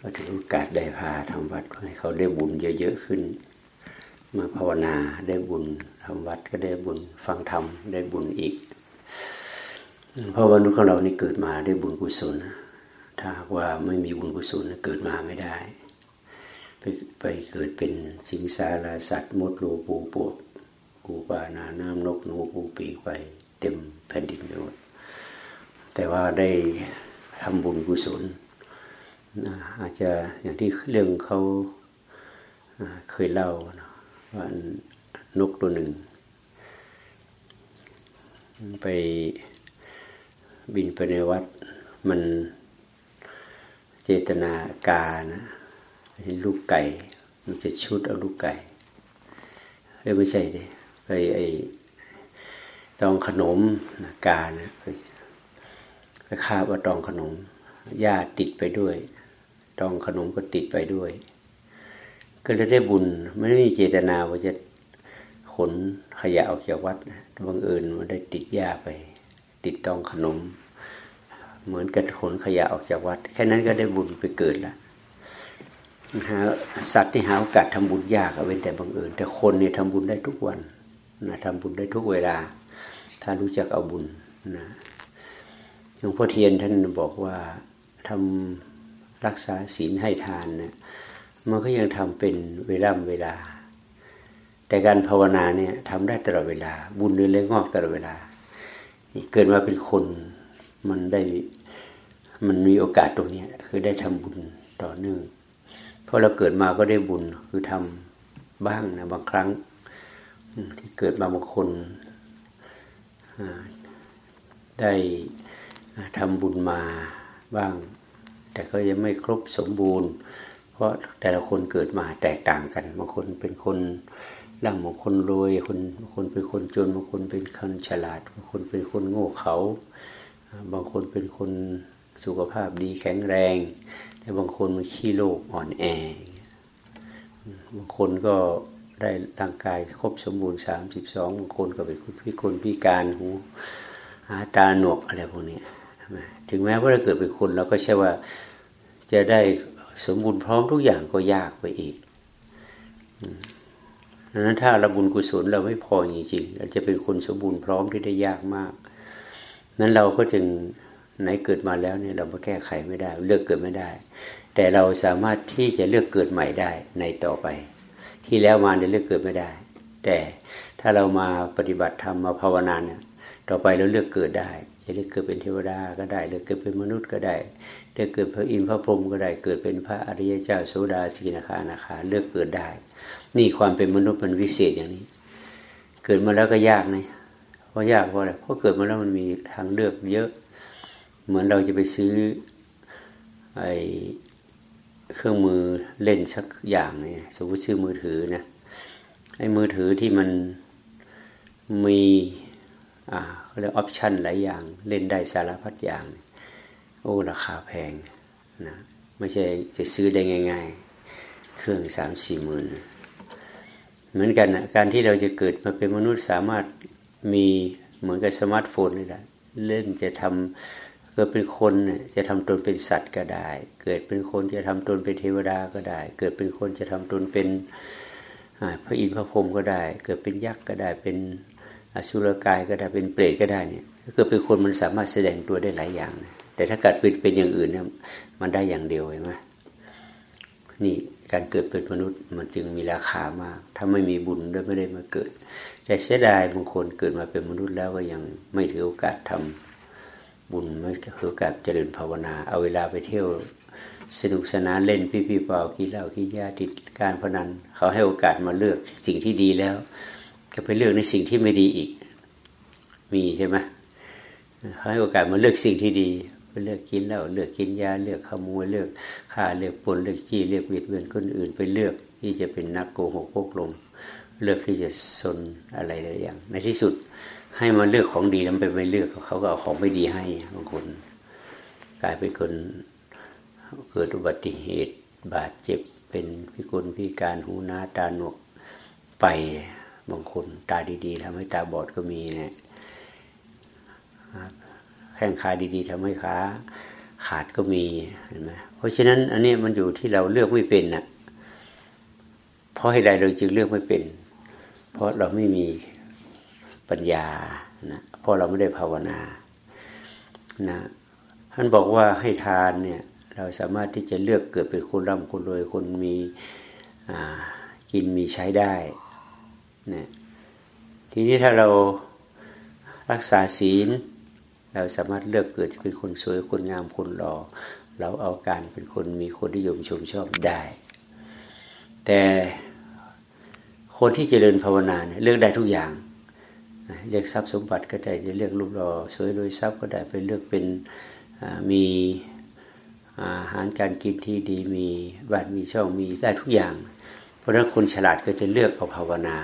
ก็ถือโอกาสได้พาทำวัดให้เขาได้บุญเยอะๆขึ้น มาภาวนาได้บุญทำวัดก็ได้บุญฟังธรรมได้บุญอีก เพราะวันนี้ของเรานี่เกิดมาได้บุญกุศล ถ้าว่าไม่มีบุญกุศลเกิดมาไม่ได้ ไปไปเกิดเป็นสิงสาราสัตว์มดรูปูปวกปูปานาน้ำนกนูปูปีไปเต็มแผ่นดินไปหมดแต่ว่าได้ทำบุญกุศล อาจจะอย่างที่เรื่องเขาเคยเล่าว่านกตัวหนึ่ง ไปบินไปในวัด มันเจตนากานะเห็นลูกไก่ มันจะชุดเอาลูกไก่เอ้ไม่ใช่ดิไปไอ้ตองขนมกานะไปคาว่าตองขนมหญ้าติดไปด้วย ตองขนมก็ติดไปด้วย ก็เลยได้บุญไม่ได้มีเจตนาว่าจะขนขยะออกจากวัดบังเอิญมันได้ติดหญ้าไป ติดตองขนม เหมือนกับขนขยะออกจากวัด แค่นั้นก็ได้บุญไปเกิดละหาสัตว์ที่หาโอกาสทำบุญยากเว้นแต่บังเอิญแต่คนเนี่ยทำบุญได้ทุกวันนะทำบุญได้ทุกเวลา ถ้ารู้จักเอาบุญนะหลวงพ่อเทียนท่านบอกว่าทำ รักษาศีลให้ทานเนี่ยมันก็ยังทำเป็นเวลาเวลา แต่การภาวนาเนี่ยทำได้ตลอดเวลา บุญเรื่อยงอกตลอดเวลา เกิดมาเป็นคนมันได้มันมีโอกาสตรงนี้คือได้ทำบุญต่อเนื่องเพราะเราเกิดมาก็ได้บุญคือทำบ้างนะบางครั้งที่เกิดมาบางคนได้ทำบุญมาบ้าง แต่ก็ยังไม่ครบสมบูรณ์ เพราะแต่ละคนเกิดมาแตกต่างกันบางคนเป็นคนร่างบางคนรวยคนบางคนเป็นคนจนบางคนเป็นคนฉลาดบางคนเป็นคนโง่เขา บางคนเป็นคนสุขภาพดีแข็งแรง แต่บางคนมันขี้โรคอ่อนแอบางคนก็ได้ร่างกายครบสมบูรณ์สามสิบสองบางคนก็เป็นคนพิกลพิการหูหาตาหนวกอะไรพวกนี้ถึงแม้ว่าเราเกิดเป็นคนเราก็ใช่ว่า จะได้สมบูรณ์พร้อมทุกอย่างก็ยากไปอีกดังนั้นถ้าเราบุญกุศลเราไม่พอจริงๆเราจะเป็นคนสมบูรณ์พร้อมที่ได้ยากมาก นั้นเราก็จึงไหนเกิดมาแล้วเนี่ยเรามาแก้ไขไม่ได้ เลือกเกิดไม่ได้ แต่เราสามารถที่จะเลือกเกิดใหม่ได้ในต่อไป ที่แล้วมาเนี่ยเลือกเกิดไม่ได้ แต่ถ้าเรามาปฏิบัติธรรมมาภาวนาเนี่ย ต่อไปเราเลือกเกิดได้ จะเลือกเกิดเป็นเทวดาก็ได้เลือกเกิดเป็นมนุษย์ก็ได้เลือกเกิดพระอินทร์พระพรหมก็ได้เกิดเป็นพระอริยเจ้าโสดาสีนาคานาคาเลือกเกิดได้ นี่ความเป็นมนุษย์มันวิเศษอย่างนี้ เกิดมาแล้วก็ยากนะเพราะยากเพราะอะไรเพราะเกิดมาแล้วมันมีทางเลือกเยอะ เหมือนเราจะไปซื้อไอเครื่องมือเล่นสักอย่างเนี่ยสมมติซื้อมือถือนะไอ้มือถือที่มันมี เขาเรียกออปชันหลายอย่างเล่นได้สารพัดอย่าง โอ้ราคาแพงนะไม่ใช่จะซื้อได้ง่าย ๆ เครื่องสามสี่หมื่นเหมือนกันนะการที่เราจะเกิดมาเป็นมนุษย์สามารถมีเหมือนกับสมาร์ทโฟนนี่แหละเล่นจะทำเกิดเป็นคนจะทำตนเป็นสัตว์ก็ได้ เกิดเป็นคนจะทำตนเป็นเทวดาก็ได้ เกิดเป็นคนจะทำตนเป็นพระอินทร์พระพรหมก็ได้ เกิดเป็นยักษ์ก็ได้เป็น อสุรกายก็ได้เป็นเปรตก็ได้เนี่ยถ้าเกิดเป็นคนมันสามารถแสดงตัวได้หลายอย่างนะแต่ถ้าเกิดเป็นเป็นอย่างอื่นเนี่ยมันได้อย่างเดียวเห็นไหมนี่การเกิดเป็นมนุษย์มันจึงมีราคามาก ถ้าไม่มีบุญด้วไม่ได้มาเกิด แต่เสียดายบางคนเกิดมาเป็นมนุษย์แล้วก็ยังไม่ถือโอกาสทำบุญไม่ถือโอกาสเจริญภาวนา เอาเวลาไปเที่ยวสนุกสนานเล่นพี่พี่เป่ากินเหล้ากินยาติดการพนัน เขาให้โอกาสมาเลือกสิ่งที่ดีแล้ว ก็ไปเลือกในสิ่งที่ไม่ดีอีก มีใช่ไหมเขาให้โอกาสมาเลือกสิ่งที่ดีไปเลือกกินแล้วเลือกกินยาเลือกขโมยเลือกฆ่าเลือกปนเลือกจี้เลือกเวียดเวียนคนอื่น ไปเลือกที่จะเป็นนักโกหกพกลมเลือกที่จะสนอะไรหลายอย่าง ในที่สุดให้มาเลือกของดีแล้วไปไม่เลือกเขาก็เอาของไม่ดีให้บางคน กลายเป็นคนเกิดอุบัติเหตุบาดเจ็บเป็นพิกลพิการหูหน้าตาหนวกไป บางคนตาดีๆทำให้ตาบอดก็มีเนี่ยแข้งขาดีๆทำให้ขาขาดก็มีเห็นไหมเพราะฉะนั้น อันนี้มันอยู่ที่เราเลือกไม่เป็นนะ่ะเพราะให้ใดเราจึงเลือกไม่เป็น เพราะเราไม่มีปัญญานะเพราะเราไม่ได้ภาวนานะท่านบอกว่าให้ทานเนี่ยเราสามารถที่จะเลือกเกิดเป็นคนร่ำคนรวยคนมีกินมีใช้ได้ นะทีนี้ถ้าเรารักษาศีล เราสามารถเลือกเกิดเป็นคนสวยคนงามคนหล่อเราเอาการเป็นคนมีคนนิยมชมชอบได้ แต่คนที่เจริญภาวนาเนี่ยเลือกได้ทุกอย่างเลือกทรัพย์สมบัติก็ได้จะเลือกรูปหล่อสวยโดยทรัพย์ก็ได้ไปเลือกเป็นมีอาหารการกินที่ดีมีบ้านมีช่องมีได้ทุกอย่าง เพราะฉะนั้นคนฉลาดก็จะเลือกเอาภาวนา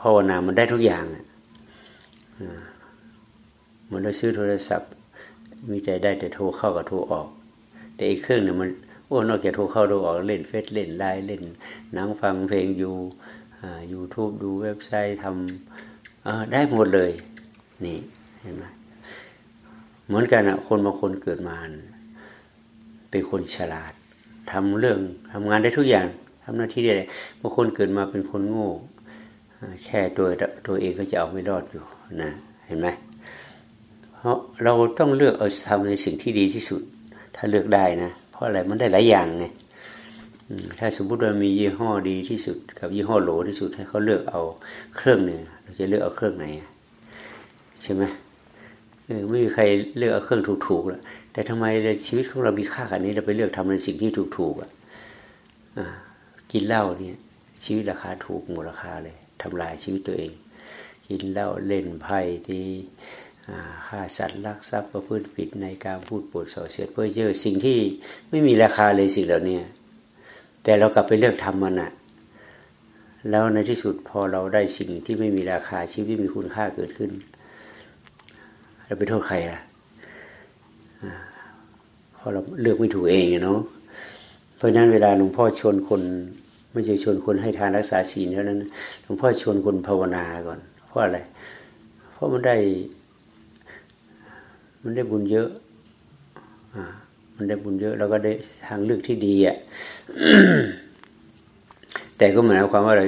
ภาวนามันได้ทุกอย่างเหมือนเราซื้อโทรศัพท์ มีใจได้แต่โทรเข้ากับโทรออก แต่อีกเครื่องหนึ่งมันโอ้นอกจากโทรเข้าโทรออกเล่นเฟซเล่นไลน์เล่นนังฟังเพลงอยู่ยูทูบดูเว็บไซต์ทำได้หมดเลย นี่เห็นไหมเหมือนกันอะคนบางคนเกิดมาเป็นคนฉลาดทำเรื่องทำงานได้ทุกอย่างทำหน้าที่ได้บางคนเกิดมาเป็นคนโง่ แค่ตัวตัวเองก็จะเอาไม่รอดอยู่นะเห็นไหมเพราะเราต้องเลือกเอาทำในสิ่งที่ดีที่สุด ถ้าเลือกได้นะเพราะอะไรมันได้หลายอย่างไงถ้าสมมติว่ามียี่ห้อดีที่สุด กับยี่ห้อโหลที่สุดให้เขาเลือกเอาเครื่องหนึ่งเราจะเลือกเอาเครื่องไหนใช่ไหมเออไม่มีใครเลือกเอาเครื่องถูกๆแล้วแต่ทำไมในชีวิตของเรามีค่ากันนี้เราไปเลือกทำในสิ่งที่ถูกๆอะกินเหล้าเนี่ยชีวิตราคาถูกหมดราคาเลย ทำลายชีวิตตัวเอง กินเหล้าเล่นไพ่ที่ฆ่าสัตว์ลักทรัพย์ประพฤติผิดในการพูดปดส่อเสียดเพื่อเจอสิ่งที่ไม่มีราคาเลยสิ่งเหล่านี้แต่เรากลับไปเลือกทำมันอะแล้วในที่สุดพอเราได้สิ่งที่ไม่มีราคาชีวิตมีคุณค่าเกิดขึ้นเราไปโทษใครอะพอเราเลือกไม่ถูกเองเนาะเพราะนั้นเวลาหลวงพ่อชวนคน ไม่ใช่ชวนคนให้ทานรักษาศีลเท่านั้นหลวงพ่อชวนคนภาวนาก่อน เพราะอะไร เพราะมันได้ มันได้บุญเยอะอ่ามันได้บุญเยอะ แล้วก็ได้ทางเลือกที่ดีอะแต่ก็หมายความว่าเรา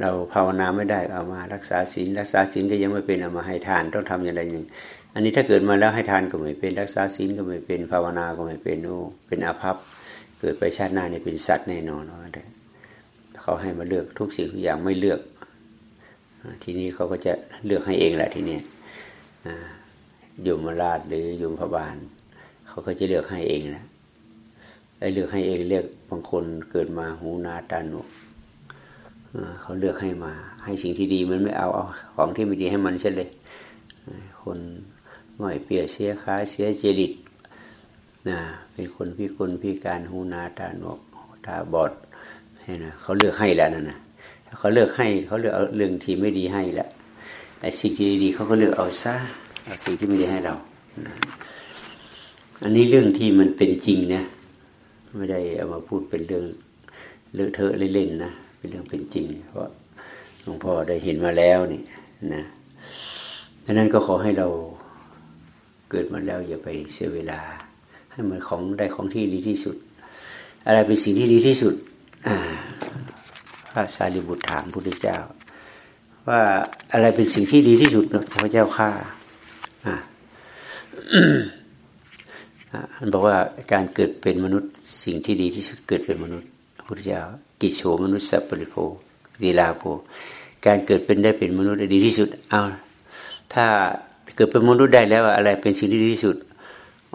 เราภาวนาไม่ได้เอามารักษาศีลรักษาศีลก็ยังไม่เป็นเอามาให้ทานต้องทำอย่างไรอย่างอันนี้ถ้าเกิดมาแล้วให้ทานก็ไม่เป็น รักษาศีลก็ไม่เป็นภาวนาก็ไม่เป็นโอ้เป็นอาภัพเกิดไปชาติหน้าเนี่ยเป็นสัตว์แน่นอนว่าได้ เขาให้มาเลือกทุกสิ่งทุกอย่างไม่เลือก ทีนี้เขาก็จะเลือกให้เองแหละทีนี้ยมราชหรือยมพบาลเขาก็จะเลือกให้เองนะไอ้เลือกให้เองเลือกบางคนเกิดมาหูนาตาหนุเขาเลือกให้มา ให้สิ่งที่ดีมันไม่เอาเอาของที่ไม่ดีให้มันเช่นเลย คนง่อยเปียเสียขาเสียเจริตนะเป็นคนพิกลพิการหูนาตาหนวกตาบอด นะเขาเลือกให้แล้วนั่นนะเขาเลือกให้เขาเลือกเอาเรื่องที่ไม่ดีให้แหละแต่สิ่งที่ดีเขาก็เลือกเอาซะสิ่งที่ไม่ดีให้เรานะอันนี้เรื่องที่มันเป็นจริงนะไม่ได้เอามาพูดเป็นเรื่องเลอะเทอะเล่นๆนะเป็นเรื่องเป็นจริง เพราะหลวงพ่อได้เห็นมาแล้วนี่นะดังนั้นก็ขอให้เราเกิดมาแล้วอย่าไปเสียเวลา ให้มันของได้ของที่ดีที่สุด อะไรเป็นสิ่งที่ดีที่สุด พระสารีบุตรถามพระพุทธเจ้า ว่าอะไรเป็นสิ่งที่ดีที่สุดพระเจ้าข้าอันบอกว่าการเกิดเป็นมนุษย์สิ่งที่ดีที่สุดเกิดเป็นมนุษย์พุทธเจ้ากิโฉมนุษย์สัพปริโภดีลาโภการเกิดเป็นได้เป็นมนุษย์ดีที่สุดเอาถ้าเกิดเป็นมนุษย์ได้แล้วอะไรเป็นสิ่งที่ดีที่สุด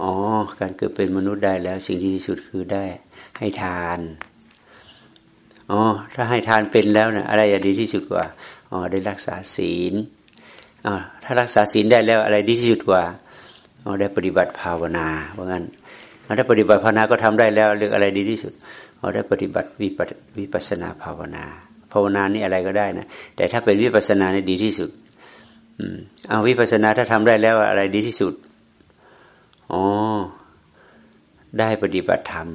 อ๋อการเกิดเป็นมนุษย์ได้แล้ว สิ่งที่ดีที่สุดคือได้ให้ทาน อ๋อถ้าให้ทานเป็นแล้วเนะอะไรจะดีที่สุดกว่าอ๋อได้รักษาศีลอ๋อถ้ารักษาศีลได้แล้วอะไรดีที่สุดกว่าอ๋อได้ปฏิบัติภาวนาเพราะงั้นถ้าปฏิบัติภาวนาก็ทำได้แล้วเรื่องอะไรดีที่สุดอ๋อได้ปฏิบัติวิปัสนาภาวนา ภาวนานี่อะไรก็ได้นะแต่ถ้าเป็นวิปัสนาเนี่ยดีที่สุดอืมเอาวิปัสนาถ้าทำได้แล้วอะไรดีที่สุดอ๋อได้ปฏิบัติธรรม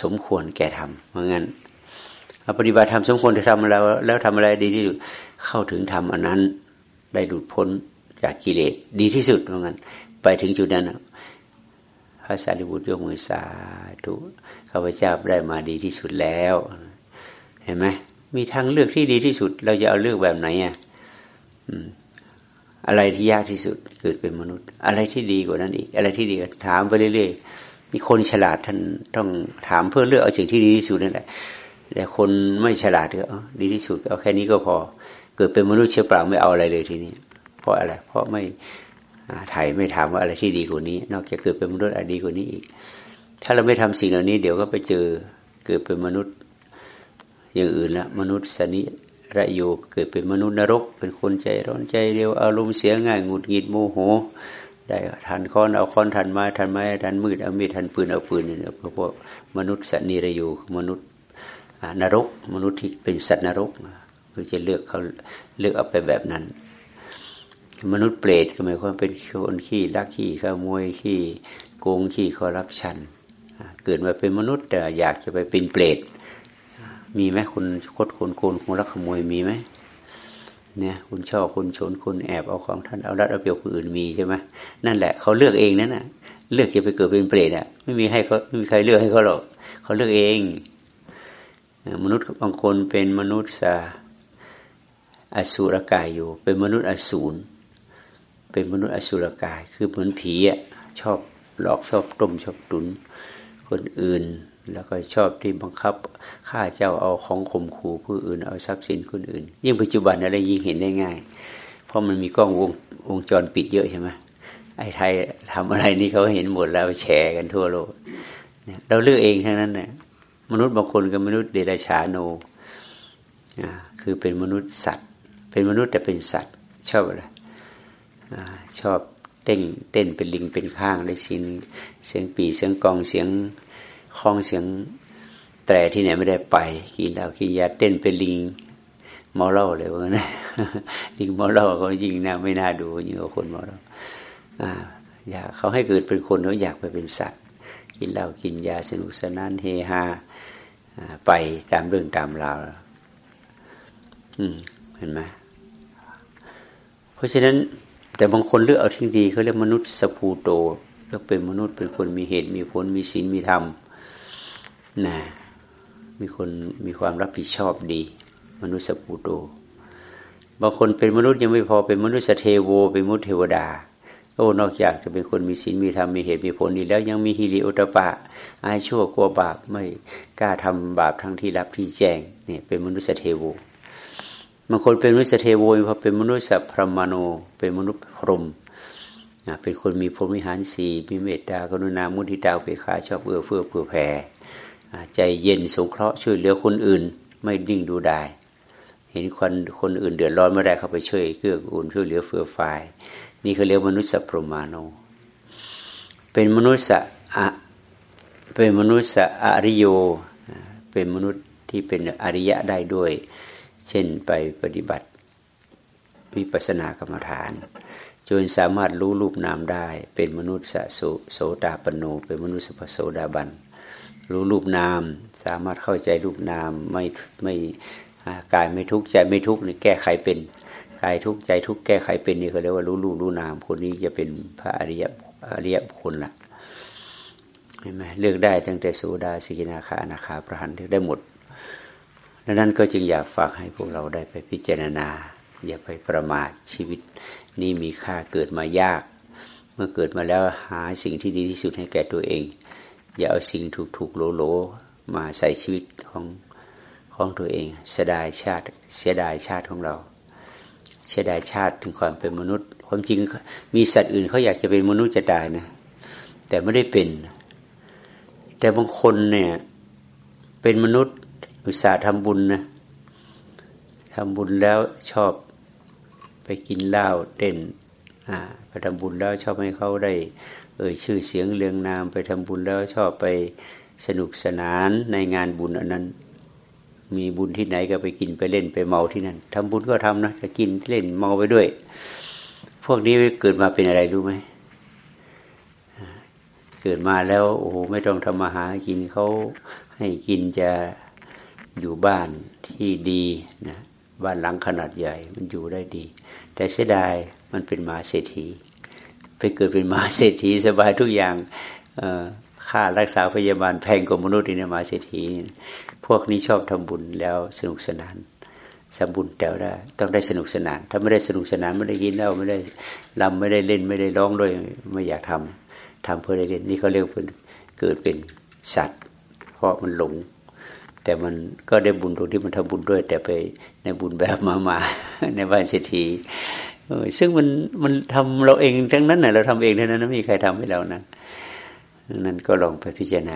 สมควรแก่ธรรมเพราะงั้นปฏิบัติธรรมสมควรจะทำแล้ว แล้วทำอะไรดีที่สุดเข้าถึงธรรมอันนั้นได้หลุดพ้นจากกิเลสดีที่สุดเพราะงั้น ไปถึงจุดนั้นพระสารีบุตรยกมือสาธุข้าพเจ้าได้มาดีที่สุดแล้ว เห็นไหมมีทางเลือกที่ดีที่สุด เราจะเอาเลือกแบบไหนอะอะไรที่ยากที่สุดเกิดเป็นมนุษย์ อะไรที่ดีกว่านั้นอีก อะไรที่ดีถามไปเรื่อยๆ มีคนฉลาดท่านต้องถามเพื่อเลือกเอาสิ่งที่ดีที่สุดนั่นแหละแต่คนไม่ฉลาดก็ดีที่สุดเอาแค่นี้ก็พอ เกิดเป็นมนุษย์เชื่อเปล่าไม่เอาอะไรเลยทีนี้ เพราะอะไร เพราะไม่ไทยไม่ถามว่าอะไรที่ดีกว่านี้ นอกจากเกิดเป็นมนุษย์อะไรดีกว่านี้อีก ถ้าเราไม่ทำสิ่งเหล่านี้ เดี๋ยวก็ไปเจอเกิดเป็นมนุษย์อย่างอื่นละมนุษย์สนิระโยเกิดเป็นมนุษย์นรก เป็นคนใจร้อนใจเร็วอารมณ์เสียง่ายหงุดหงิดโมโห ได้ทันค้อนเอาค้อนทันไม้ทันไม้ทันมืดเอามีดทันปืนเอาปืนเนี่ยเพราะพวกมนุษย์สันนิระโยมนุษย์นรก มนุษย์ที่เป็นสัตว์นรกคือจะเลือกเขาเลือกเอาไปแบบนั้น มนุษย์เปรตก็หมายความเป็นคนขี้ลักขี้ขโมยขี้โกงขี้คอรับชัน เกิดมาเป็นมนุษย์แต่อยากจะไปเป็นเปรตมีไหมคุณคดคนโกนคุณรักขโมยมีไหม เนี่ยคุณชอบคุณชนคุณแอบเอาของท่านเอารัดเอาเปรียบคนอื่นมีใช่ไหมนั่นแหละเขาเลือกเองนั่นน่ะ เลือกจะไปเกิดเป็นเปรตอะไม่มีให้เขาไม่มีใครเลือกให้เขาหรอกเขาเลือกเองมนุษย์บางคนเป็นมนุษย์สาอสุรกายอยู่ เป็นมนุษย์อสูรเป็นมนุษย์อสุรกาย คือเหมือนผีอะชอบหลอกชอบต้มชอบตุนคนอื่น แล้วก็ชอบที่บังคับฆ่าเจ้าเอาของข่มขู่ผู้อื่นเอาทรัพย์สินคนอื่น ยิ่งปัจจุบันอะไรยิ่งเห็นได้ง่าย เพราะมันมีกล้องวงวงจรปิดเยอะใช่ไหมไอ้ไทยทำอะไรนี่เขาเห็นหมดแล้วแชร์กันทั่วโลกเราเลือกเองทั้งนั้นเนี่ยมนุษย์บางคนกับมนุษย์เดรัจฉาโนคือเป็นมนุษย์สัตว์ เป็นมนุษย์แต่เป็นสัตว์ ชอบอะไรชอบเต้นเต้นเป็นลิงเป็นข้างได้สินเสียงปีเสียงกองเสียง คล้องเสียงแตรที่ไหนไม่ได้ไปกินเหล้ากินยาเต้นเป็นลิงเมาเหล้าเลยว่างั้นลิงเมาเหล้าเขายิงน่าไม่น่าดูยิ่งกว่าคนเมาเหล้าอยากเขาให้เกิดเป็นคนเขาอยากไปเป็นสัตว์ กินเหล้ากินยาสนุกสนานเฮฮาไปตามเรื่องตามราวเห็นไหมเพราะฉะนั้นแต่บางคนเลือกเอาที่ดีเขาเรียกมนุษย์สภูโตเลือกเป็นมนุษย์เป็นคนมีเหตุมีผลมีศีลมีธรรม นะมีคนมีความรับผิดชอบดี มนุษย์สปูโตบางคนเป็นมนุษย์ยังไม่พอเป็นมนุสสเทโว เป็นมนุษย์เทวดาโอ้นอกจากจะเป็นคนมีศีลมีธรรมมีเหตุมีผลดีแล้วยังมีหิริโอตตัปปะ อายชั่วกลัวบาปไม่กล้าทำบาปทั้งที่ลับที่แจ้งเนี่ยเป็นมนุสสเทโวบางคนเป็นมนุสสเทโวเพราะเป็นมนุสสพรหมาโน เป็นมนุษย์พรหมเป็นคนมีพรหมวิหารสี่มีเมตตากรุณามุทิตาอุเบกขาชอบเอื้อเฟื้อเผื่อแผ่ ใจเย็นสงเคราะห์ช่วยเหลือคนอื่น ไม่นิ่งดูดายเห็นคนคนอื่นเดือดร้อนเมื่อไรเข้าไปช่วยเกื้อกูลช่วยเหลือเฟื่อฟายนี่เขาเรียกมนุษย์สัพพมาโนเป็นมนุษย์อะเป็นมนุษย์อริโย เป็นมนุษย์ที่เป็นอริยะได้ด้วย เช่นไปปฏิบัติวิปัสสนากรรมฐานจนสามารถรู้รูปนามได้ เป็นมนุษย์โสโสดาปโน เป็นมนุษย์สโสดาบัน รู้รูปนาม สามารถเข้าใจรูปนามไม่ไม่กายไม่ทุกข์ใจไม่ทุกข์นี่แก้ไขเป็นกายทุกข์ใจทุกข์แก้ไขเป็นนี่เขาเรียกว่ารู้รูปรู้นาม คนนี้จะเป็นพระอริยอริยบุคคลละเห็นไหมเลือกได้ตั้งแต่สุดาสิกินาคานาคาพระหันเลือกได้หมดดังนั้นก็จึงอยากฝากให้พวกเราได้ไปพิจารณา อย่าไปประมาทชีวิต นี่มีค่าเกิดมายาก เมื่อเกิดมาแล้วหาสิ่งที่ดีที่สุดให้แก่ตัวเอง อย่าเอาสิ่งถูกถูกโลโลมาใส่ชีวิตของของตัวเอง เสียดายชาติ เสียดายชาติของเรา เสียดายชาติถึงความเป็นมนุษย์ ความจริงมีสัตว์อื่นเขาอยากจะเป็นมนุษย์จะตายนะ แต่ไม่ได้เป็น แต่บางคนเนี่ย เป็นมนุษย์ อุตส่าห์ทำบุญนะทำบุญแล้วชอบไปกินเหล้าเต้นอ่าไปทำบุญแล้วชอบให้เขาได้ เอ่ยชื่อเสียงเรียงนามไปทำบุญแล้วชอบไปสนุกสนานในงานบุญอันนั้น มีบุญที่ไหนก็ไปกินไปเล่นไปเมาที่นั่นทำบุญก็ทำนะจะกินเล่นเมาไปด้วย พวกนี้เกิดมาเป็นอะไรรู้ไหมเกิดมาแล้วโอ้โหไม่ต้องทำมาหากินเขาให้กินจะอยู่บ้านที่ดีนะบ้านหลังขนาดใหญ่มันอยู่ได้ดี แต่เสียดายมันเป็นหมาเศรษฐี ไปเกิดเป็นมหาเศรษฐีสบายทุกอย่างค่ารักษาพยาบาลแพงกว่ามนุษย์อินมาเศรษฐี พวกนี้ชอบทำบุญแล้วสนุกสนานสมบุญแต่ได้ต้องได้สนุกสนาน ถ้าไม่ได้สนุกสนานไม่ได้กินเหล้าไม่ได้ลำไม่ได้เล่นไม่ได้ร้องด้วยไม่อยากทำทำเพื่อได้เล่นนี่เขาเรียกเป็นเกิดเป็นสัตว์ เพราะมันหลง แต่มันก็ได้บุญตรงที่มันทำบุญด้วย แต่ไปในบุญแบบมามาในบ้านเศรษฐี ซึ่งมันมันทำเราเองทั้งนั้นนะเราทำเองทั้งนั้นไม่มีใครทำให้เรานะนั้นก็ลองไปพิจารณา